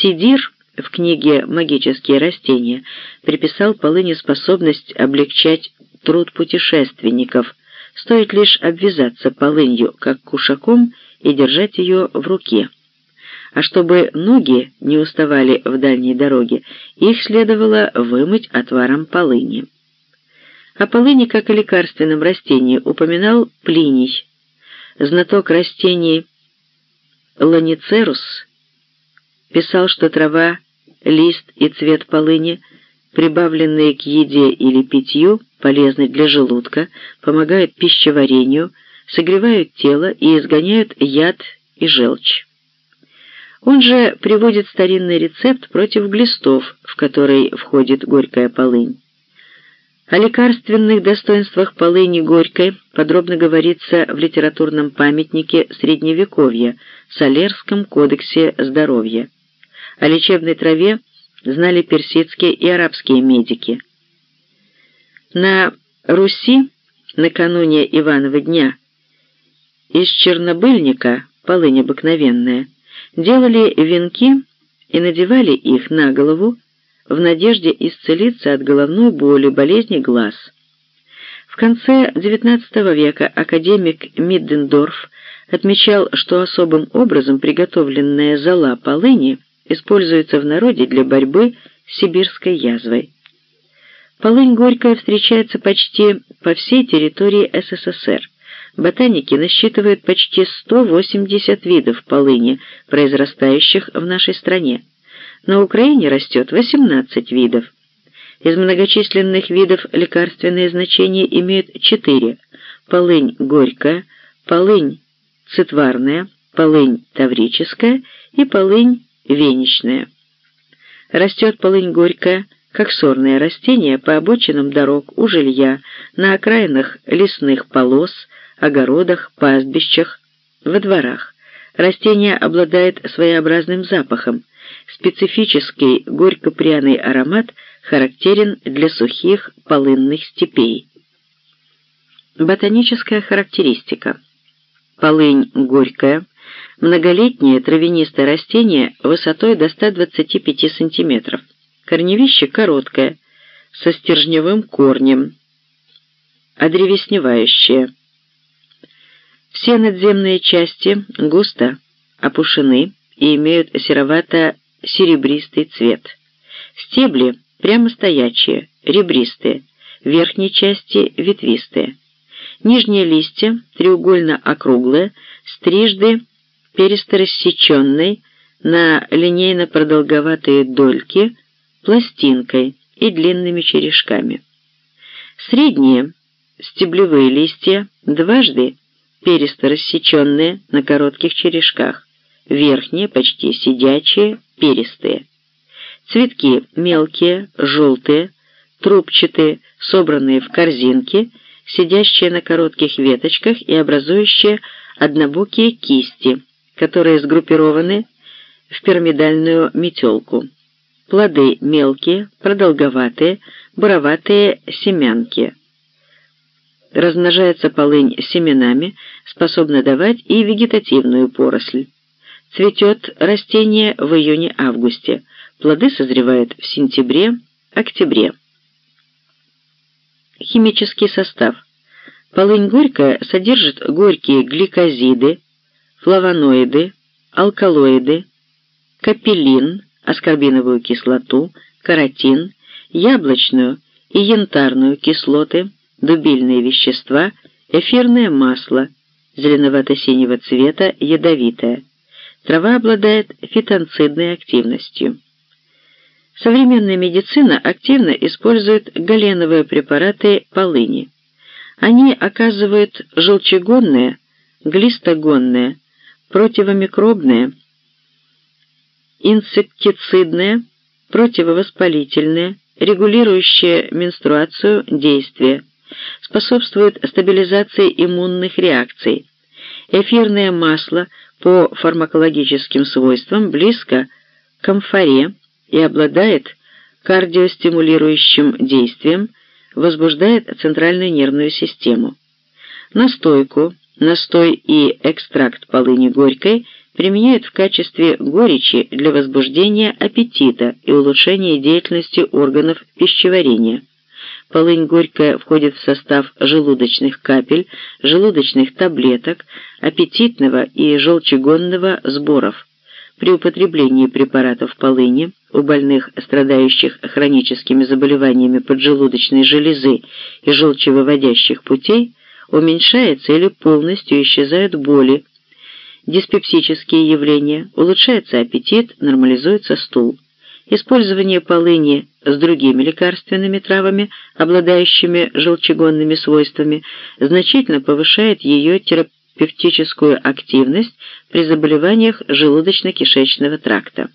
Сидир в книге «Магические растения» приписал полыни способность облегчать труд путешественников, стоит лишь обвязаться полынью, как кушаком, и держать ее в руке. А чтобы ноги не уставали в дальней дороге, их следовало вымыть отваром полыни. О полыни как о лекарственном растении упоминал Плиний. Знаток растений Ланицерус писал, что трава, лист и цвет полыни, прибавленные к еде или питью, полезны для желудка, помогают пищеварению, согревают тело и изгоняют яд и желчь. Он же приводит старинный рецепт против глистов, в который входит горькая полынь. О лекарственных достоинствах полыни горькой подробно говорится в литературном памятнике Средневековья, Солерском кодексе здоровья. О лечебной траве знали персидские и арабские медики. На Руси накануне Иванова дня из чернобыльника, полынь обыкновенная, делали венки и надевали их на голову в надежде исцелиться от головной боли, болезни глаз. В конце XIX века академик Миддендорф отмечал, что особым образом приготовленная зола полыни используется в народе для борьбы с сибирской язвой. Полынь горькая встречается почти по всей территории СССР. Ботаники насчитывают почти 180 видов полыни, произрастающих в нашей стране. На Украине растет 18 видов. Из многочисленных видов лекарственные значения имеют 4. Полынь горькая, полынь цитварная, полынь таврическая и полынь веничная. Растет полынь горькая, как сорное растение по обочинам дорог у жилья, на окраинах лесных полос, огородах, пастбищах, во дворах. Растение обладает своеобразным запахом. Специфический горько-пряный аромат характерен для сухих полынных степей. Ботаническая характеристика. Полынь горькая, многолетнее травянистое растение высотой до 125 см. Корневище короткое, со стержневым корнем, одревесневающее. Все надземные части густо опушены и имеют серовато-серебристый цвет. Стебли прямо стоячие, ребристые, в верхней части ветвистые. Нижние листья треугольно-округлые, с трижды пересторассеченной на линейно-продолговатые дольки, пластинкой и длинными черешками. Средние стеблевые листья дважды перисто рассеченные на коротких черешках, верхние, почти сидячие, перистые. Цветки мелкие, желтые, трубчатые, собранные в корзинки, сидящие на коротких веточках и образующие однобокие кисти, которые сгруппированы в пирамидальную метелку. Плоды мелкие, продолговатые, буроватые семянки – Размножается полынь семенами, способна давать и вегетативную поросль. Цветет растение в июне-августе. Плоды созревают в сентябре-октябре. Химический состав. Полынь горькая содержит горькие гликозиды, флавоноиды, алкалоиды, капелин, аскорбиновую кислоту, каротин, яблочную и янтарную кислоты, дубильные вещества, эфирное масло, зеленовато-синего цвета, ядовитое. Трава обладает фитонцидной активностью. Современная медицина активно использует галеновые препараты полыни. Они оказывают желчегонное, глистогонное, противомикробное, инсектицидное, противовоспалительное, регулирующее менструацию действие, способствует стабилизации иммунных реакций. Эфирное масло по фармакологическим свойствам близко к амфоре и обладает кардиостимулирующим действием, возбуждает центральную нервную систему. Настойку, настой и экстракт полыни горькой применяют в качестве горечи для возбуждения аппетита и улучшения деятельности органов пищеварения. Полынь горькая входит в состав желудочных капель, желудочных таблеток, аппетитного и желчегонного сборов. При употреблении препаратов полыни у больных, страдающих хроническими заболеваниями поджелудочной железы и желчевыводящих путей, уменьшается или полностью исчезают боли, диспепсические явления, улучшается аппетит, нормализуется стул. Использование полыни с другими лекарственными травами, обладающими желчегонными свойствами, значительно повышает ее терапевтическую активность при заболеваниях желудочно-кишечного тракта.